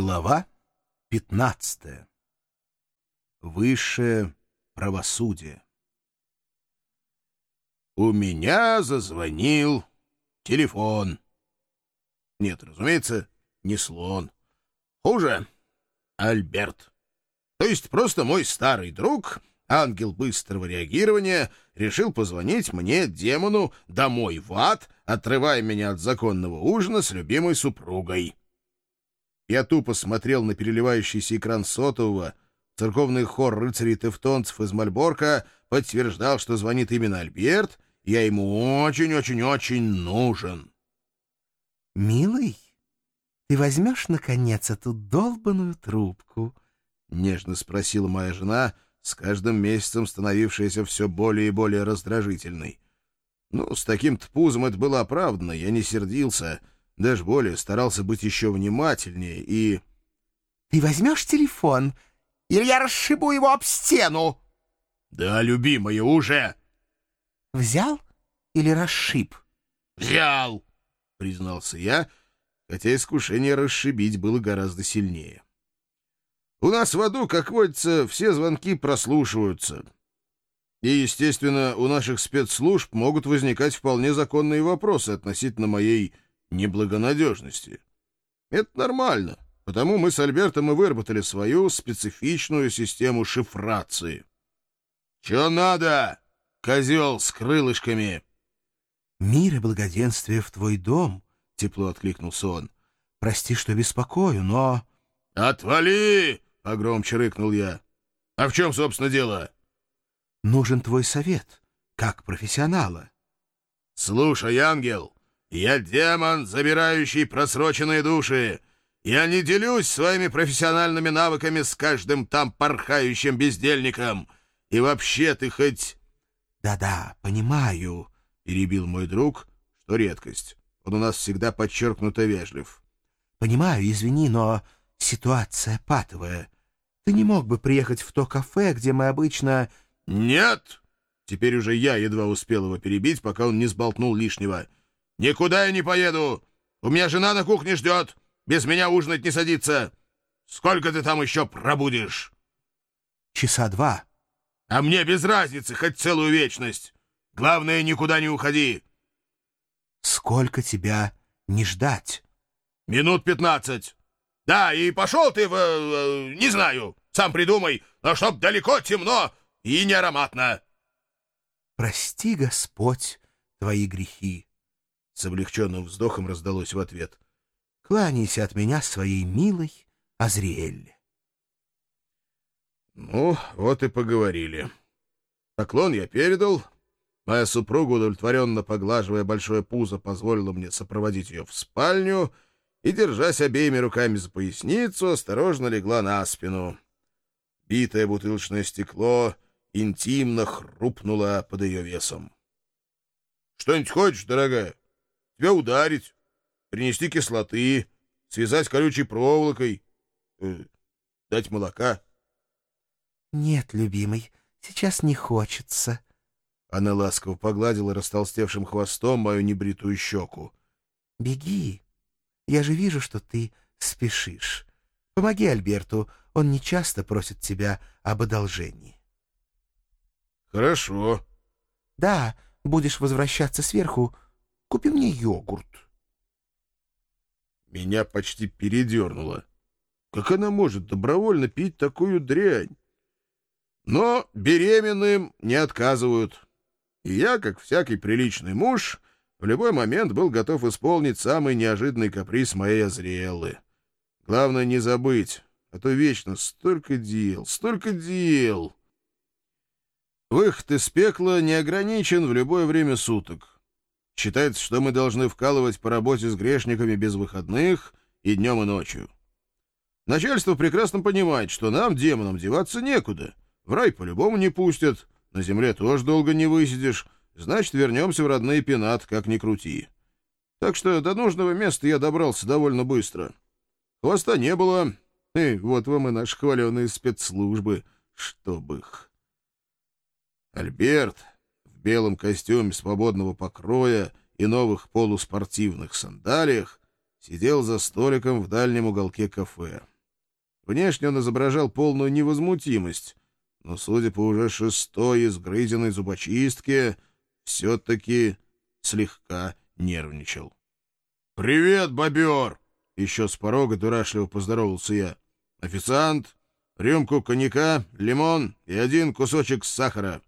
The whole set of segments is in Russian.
Глава 15. Высшее правосудие. У меня зазвонил телефон. Нет, разумеется, не слон. Хуже — Альберт. То есть просто мой старый друг, ангел быстрого реагирования, решил позвонить мне, демону, домой в ад, отрывая меня от законного ужина с любимой супругой. Я тупо смотрел на переливающийся экран сотового. Церковный хор рыцарей-тевтонцев из Мальборка подтверждал, что звонит именно Альберт, я ему очень-очень-очень нужен. «Милый, ты возьмешь, наконец, эту долбаную трубку?» — нежно спросила моя жена, с каждым месяцем становившаяся все более и более раздражительной. Ну, с таким-то пузом это было оправдано, я не сердился — даже более старался быть еще внимательнее и... — Ты возьмешь телефон, или я расшибу его об стену? — Да, любимая, уже! — Взял или расшиб? — Взял, — признался я, хотя искушение расшибить было гораздо сильнее. У нас в аду, как водится, все звонки прослушиваются. И, естественно, у наших спецслужб могут возникать вполне законные вопросы относительно моей неблагонадежности. Это нормально, потому мы с Альбертом и выработали свою специфичную систему шифрации. «Че надо, козел с крылышками?» «Мир и благоденствие в твой дом», — тепло откликнулся он. «Прости, что беспокою, но...» «Отвали!» — погромче рыкнул я. «А в чем, собственно, дело?» «Нужен твой совет, как профессионала». «Слушай, ангел, я демон, забирающий просроченные души. Я не делюсь своими профессиональными навыками с каждым там порхающим бездельником. И вообще ты хоть...» «Да-да, понимаю», — перебил мой друг, что редкость. Он у нас всегда подчеркнуто вежлив. «Понимаю, извини, но ситуация патовая. Ты не мог бы приехать в то кафе, где мы обычно...» «Нет!» Теперь уже я едва успел его перебить, пока он не сболтнул лишнего — «Никуда я не поеду! У меня жена на кухне ждет! Без меня ужинать не садится! Сколько ты там еще пробудешь?» «Часа два». «А мне без разницы, хоть целую вечность! Главное, никуда не уходи!» «Сколько тебя не ждать?» «Минут пятнадцать. Да, и пошел ты в... Э, не знаю, сам придумай, но чтоб далеко темно и не ароматно!» «Прости, Господь, твои грехи!» С облегченным вздохом раздалось в ответ. «Кланяйся от меня своей милой Азриэлле». Ну, вот и поговорили. Поклон я передал. Моя супруга, удовлетворенно поглаживая большое пузо, позволила мне сопроводить ее в спальню и, держась обеими руками за поясницу, осторожно легла на спину. Битое бутылочное стекло интимно хрупнуло под ее весом. — Что-нибудь хочешь, дорогая? Тебя ударить, принести кислоты, связать колючей проволокой, э, дать молока. — Нет, любимый, сейчас не хочется. Она ласково погладила растолстевшим хвостом мою небритую щеку. — Беги. Я же вижу, что ты спешишь. Помоги Альберту, он не часто просит тебя об одолжении. — Хорошо. — Да, будешь возвращаться сверху, Купи мне йогурт. Меня почти передернуло. Как она может добровольно пить такую дрянь? Но беременным не отказывают. И я, как всякий приличный муж, в любой момент был готов исполнить самый неожиданный каприз моей Азриэллы. Главное не забыть, а то вечно столько дел, столько дел. Выход из пекла не ограничен в любое время суток. Считается, что мы должны вкалывать по работе с грешниками без выходных и днем, и ночью. Начальство прекрасно понимает, что нам, демонам, деваться некуда. В рай по-любому не пустят, на земле тоже долго не высидишь, значит, вернемся в родные пенат, как ни крути. Так что до нужного места я добрался довольно быстро. Хвоста не было, и вот вам и наши хваленые спецслужбы, чтоб их. Альберт белом костюме свободного покроя и новых полуспортивных сандалиях сидел за столиком в дальнем уголке кафе. Внешне он изображал полную невозмутимость, но, судя по уже шестой изгрызенной зубочистке, все-таки слегка нервничал. «Привет, бобер!» — еще с порога дурашливо поздоровался я. «Официант, рюмку коньяка, лимон и один кусочек сахара».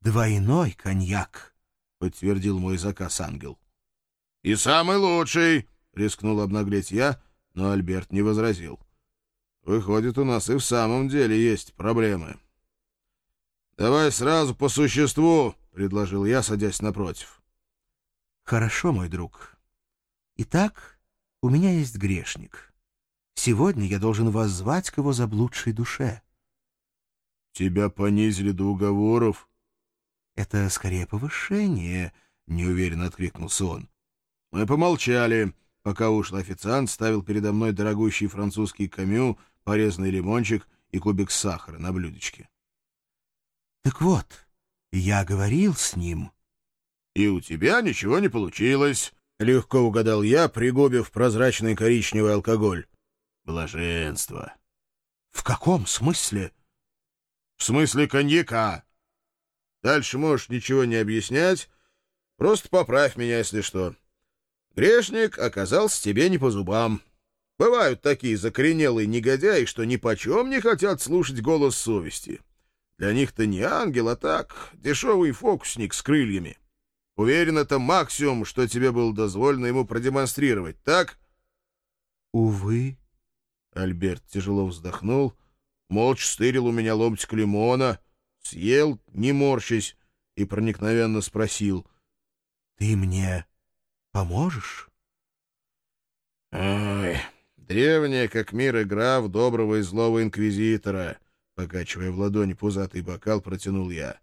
«Двойной коньяк», — подтвердил мой заказ ангел. «И самый лучший!» — рискнул обнаглеть я, но Альберт не возразил. «Выходит, у нас и в самом деле есть проблемы». «Давай сразу по существу», — предложил я, садясь напротив. «Хорошо, мой друг. Итак, у меня есть грешник. Сегодня я должен вас звать к его заблудшей душе». «Тебя понизили до уговоров?» «Это скорее повышение», — неуверенно откликнулся он. Мы помолчали, пока ушел официант, ставил передо мной дорогущий французский камю, порезанный лимончик и кубик сахара на блюдечке. «Так вот, я говорил с ним». «И у тебя ничего не получилось», — легко угадал я, пригубив прозрачный коричневый алкоголь. «Блаженство». «В каком смысле?» «В смысле коньяка. Дальше можешь ничего не объяснять, просто поправь меня, если что». Грешник оказался тебе не по зубам. Бывают такие закоренелые негодяи, что ни почем не хотят слушать голос совести. Для них ты не ангел, а так, дешевый фокусник с крыльями. Уверен, это максимум, что тебе было дозволено ему продемонстрировать, так? Увы. Альберт тяжело вздохнул, молча стырил у меня ломтик лимона, съел, не морщась, и проникновенно спросил. — Ты мне Поможешь? Ой, древняя, как мир, игра в доброго и злого инквизитора, покачивая в ладони пузатый бокал, протянул я.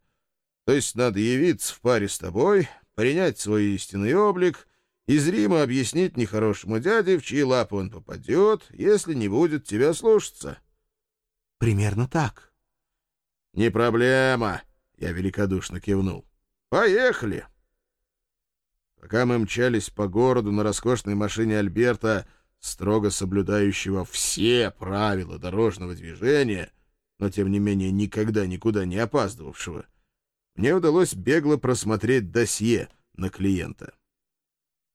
То есть надо явиться в паре с тобой, принять свой истинный облик и зримо объяснить нехорошему дяде, в чьи лапы он попадет, если не будет тебя слушаться. Примерно так. Не проблема, я великодушно кивнул. Поехали. Пока мы мчались по городу на роскошной машине Альберта, строго соблюдающего все правила дорожного движения, но, тем не менее, никогда никуда не опаздывавшего, мне удалось бегло просмотреть досье на клиента.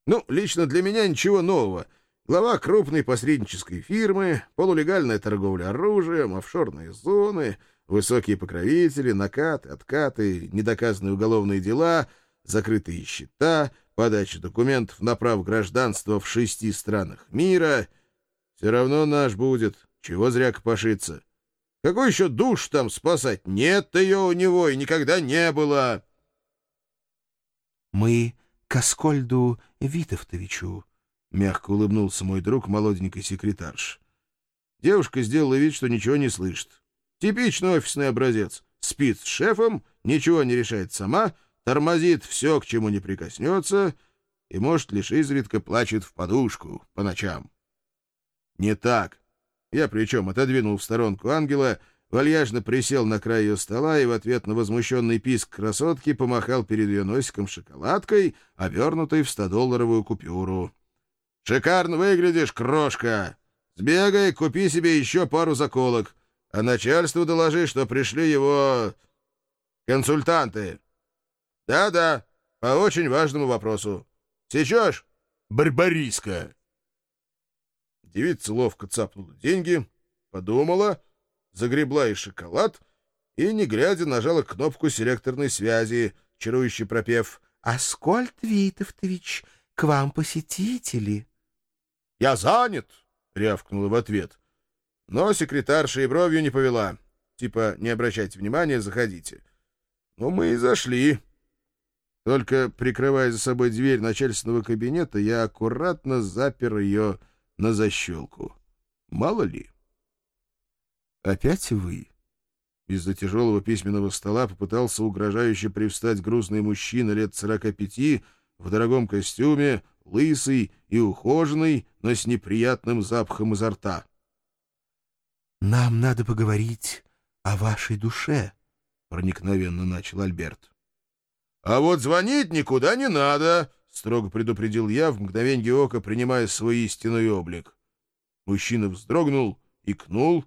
Ну, лично для меня ничего нового. Глава крупной посреднической фирмы, полулегальная торговля оружием, офшорные зоны, высокие покровители, накаты, откаты, недоказанные уголовные дела, закрытые счета — подачи документов на право гражданства в шести странах мира, все равно наш будет. Чего зря копошиться. Какой еще душ там спасать? Нет ее у него и никогда не было. Мы к Аскольду Витовтовичу, — мягко улыбнулся мой друг, молоденький секретарш. Девушка сделала вид, что ничего не слышит. Типичный офисный образец. Спит с шефом, ничего не решает сама — тормозит все, к чему не прикоснется, и, может, лишь изредка плачет в подушку по ночам. Не так. Я причем отодвинул в сторонку ангела, вальяжно присел на край ее стола и в ответ на возмущенный писк красотки помахал перед ее носиком шоколадкой, обернутой в 100-долларовую купюру. «Шикарно выглядишь, крошка! Сбегай, купи себе еще пару заколок, а начальству доложи, что пришли его... консультанты!» Да-да, по очень важному вопросу. Сечешь, барбариска? Девица ловко цапнула деньги, подумала, загребла и шоколад и, не глядя, нажала кнопку селекторной связи, чарующе пропев «Аскольд Витовтович, к вам посетители». «Я занят!» — рявкнула в ответ. Но секретарша и бровью не повела. Типа, не обращайте внимания, заходите. Ну, мы и зашли. Только, прикрывая за собой дверь начальственного кабинета, я аккуратно запер ее на защелку. Мало ли. «Опять вы?» Из-за тяжелого письменного стола попытался угрожающе привстать грузный мужчина лет сорока пяти в дорогом костюме, лысый и ухоженный, но с неприятным запахом изо рта. «Нам надо поговорить о вашей душе», — проникновенно начал Альберт. «А вот звонить никуда не надо», —— строго предупредил я, в мгновенье ока принимая свой истинный облик. Мужчина вздрогнул, икнул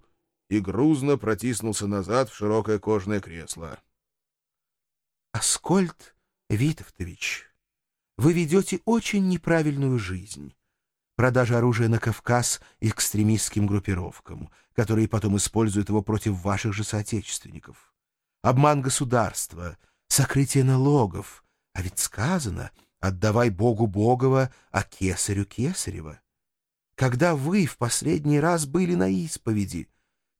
и грузно протиснулся назад в широкое кожаное кресло. — Аскольд Витовтович, вы ведете очень неправильную жизнь. Продажа оружия на Кавказ экстремистским группировкам, которые потом используют его против ваших же соотечественников. Обман государства, сокрытие налогов. А ведь сказано «отдавай Богу Богова, а кесарю Кесарева». Когда вы в последний раз были на исповеди?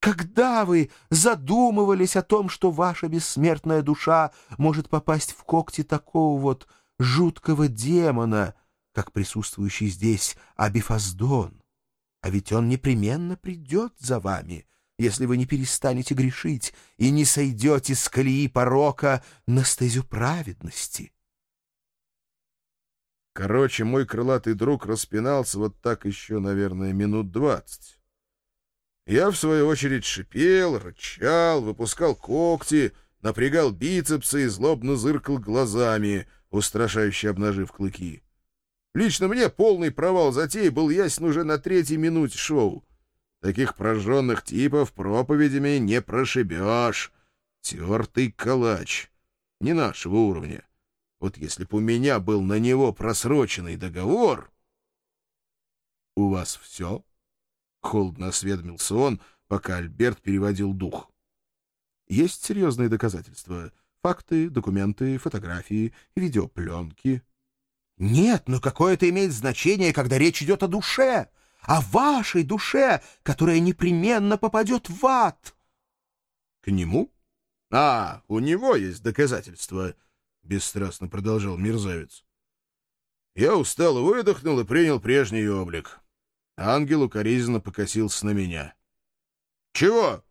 Когда вы задумывались о том, что ваша бессмертная душа может попасть в когти такого вот жуткого демона, как присутствующий здесь Абифаздон? А ведь он непременно придет за вами, если вы не перестанете грешить и не сойдете с колеи порока на стезю праведности. Короче, мой крылатый друг распинался вот так еще, наверное, минут двадцать. Я, в свою очередь, шипел, рычал, выпускал когти, напрягал бицепсы и злобно зыркал глазами, устрашающе обнажив клыки. Лично мне полный провал затеи был ясен уже на третьей минуте шоу. Таких прожженных типов проповедями не прошибешь. Тертый калач. Не нашего уровня. Вот если б у меня был на него просроченный договор... — У вас все? — холодно осведомился он, пока Альберт переводил дух. — Есть серьезные доказательства. Факты, документы, фотографии, видеопленки. — Нет, но какое это имеет значение, когда речь идет о душе, о вашей душе, которая непременно попадет в ад? — К нему? — А, у него есть доказательства, — бесстрастно продолжал мерзавец. Я устал, выдохнул и принял прежний облик. Ангел укоризненно покосился на меня. — Чего?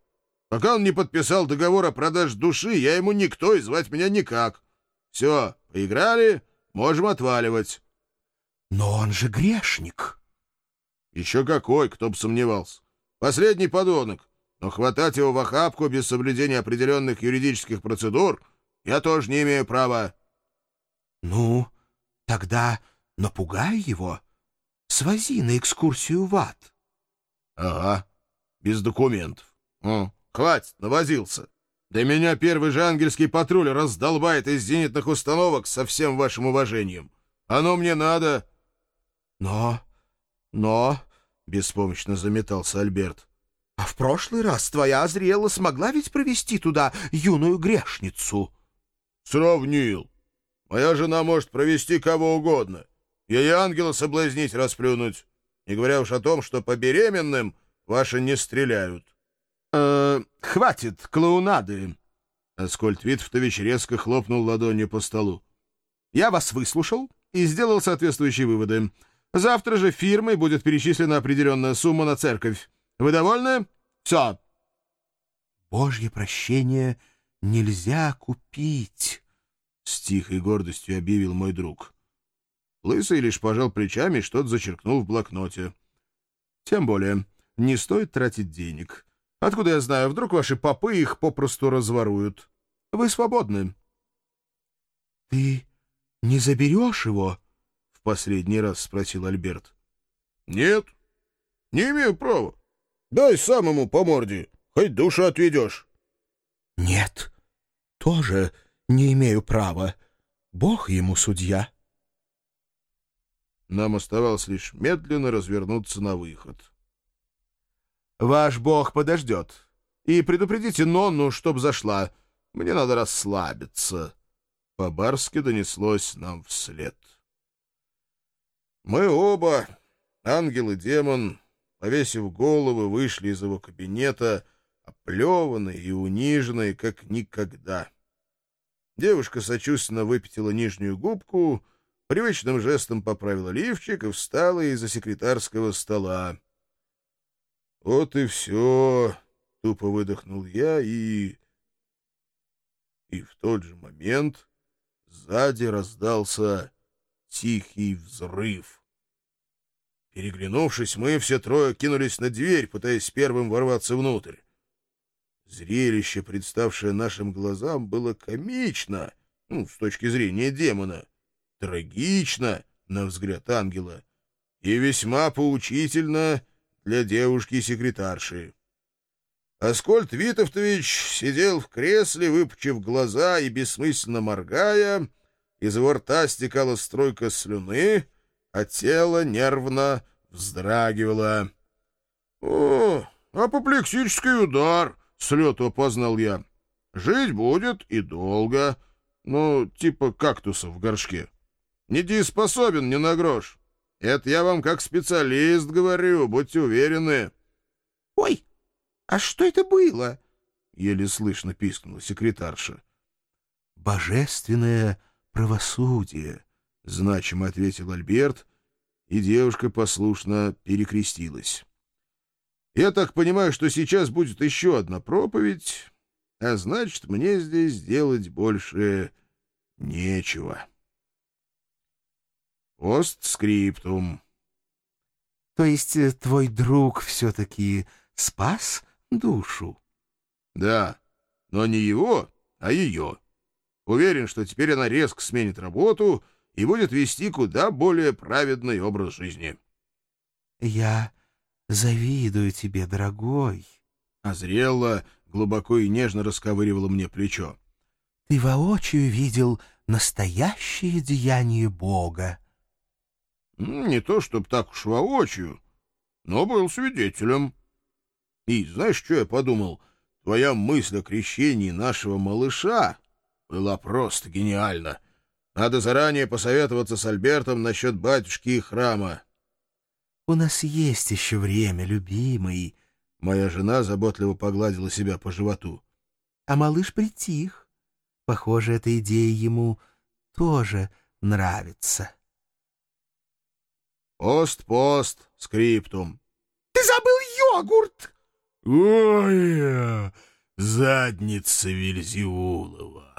Пока он не подписал договор о продаже души, я ему никто и звать меня никак. Все, поиграли, можем отваливать. — Но он же грешник. — Еще какой, кто бы сомневался. Последний подонок. Но хватать его в охапку без соблюдения определенных юридических процедур — я тоже не имею права. — Ну, тогда напугай его. Свози на экскурсию в ад. — Ага, без документов. Хватит, навозился. Да меня первый же ангельский патруль раздолбает из зенитных установок со всем вашим уважением. Оно мне надо. — Но, но... — беспомощно заметался Альберт. — А в прошлый раз твоя Азриэла смогла ведь провести туда юную грешницу? — Сравнил. Моя жена может провести кого угодно. Ей ангела соблазнить, расплюнуть. Не говоря уж о том, что по беременным ваши не стреляют. Э, хватит клоунады. Аскольд Витфтович резко хлопнул ладонью по столу. Я вас выслушал и сделал соответствующие выводы. Завтра же фирмой будет перечислена определенная сумма на церковь. Вы довольны? Все. Божье прощение — нельзя купить, — с тихой гордостью объявил мой друг. Лысый лишь пожал плечами и что-то зачеркнул в блокноте. — Тем более, не стоит тратить денег. Откуда я знаю, вдруг ваши попы их попросту разворуют. Вы свободны. — Ты не заберешь его? — в последний раз спросил Альберт. — Нет, не имею права. Дай самому по морде, хоть душу отведешь. — Нет, тоже не имею права. Бог ему судья. Нам оставалось лишь медленно развернуться на выход. «Ваш бог подождет. И предупредите Нонну, чтоб зашла. Мне надо расслабиться». По-барски донеслось нам вслед. Мы оба, ангел и демон, повесив головы, вышли из его кабинета, оплеванные и униженные, как никогда. Девушка сочувственно выпятила нижнюю губку, привычным жестом поправила лифчик и встала из-за секретарского стола. «Вот и все!» — тупо выдохнул я и... И в тот же момент сзади раздался тихий взрыв. Переглянувшись, мы все трое кинулись на дверь, пытаясь первым ворваться внутрь. Зрелище, представшее нашим глазам, было комично, ну, с точки зрения демона. трагично, на взгляд ангела, и весьма поучительно для девушки-секретарши. Аскольд Витовтович сидел в кресле, выпучив глаза и бессмысленно моргая, из его рта стекала стройка слюны, а тело нервно вздрагивало. — О, апоплексический удар! — с опознал я. — Жить будет и долго, ну, типа кактуса в горшке. Недееспособен ни на грош. Это я вам как специалист говорю, будьте уверены. — Ой, а что это было? — еле слышно пискнула секретарша. — Божественное правосудие, — значимо ответил Альберт, и девушка послушно перекрестилась. — Я так понимаю, что сейчас будет еще одна проповедь, а значит, мне здесь делать больше нечего. Постскриптум. — То есть э, твой друг все-таки спас душу? — Да, но не его, а ее. Уверен, что теперь она резко сменит работу и будет вести куда более праведный образ жизни. — Я завидую тебе, дорогой. Азрелла глубоко и нежно расковыривала мне плечо. — Ты воочию видел настоящее деяние Бога. — Не то чтоб так уж воочию, но был свидетелем. И знаешь, что я подумал? Твоя мысль о крещении нашего малыша была просто гениальна. Надо заранее посоветоваться с Альбертом насчет батюшки и храма. — У нас есть еще время, любимый. Моя жена заботливо погладила себя по животу. — А малыш притих. Похоже, эта идея ему тоже нравится. Пост-пост, скриптум. — Ты забыл йогурт! — Ой, задница Вельзевулова!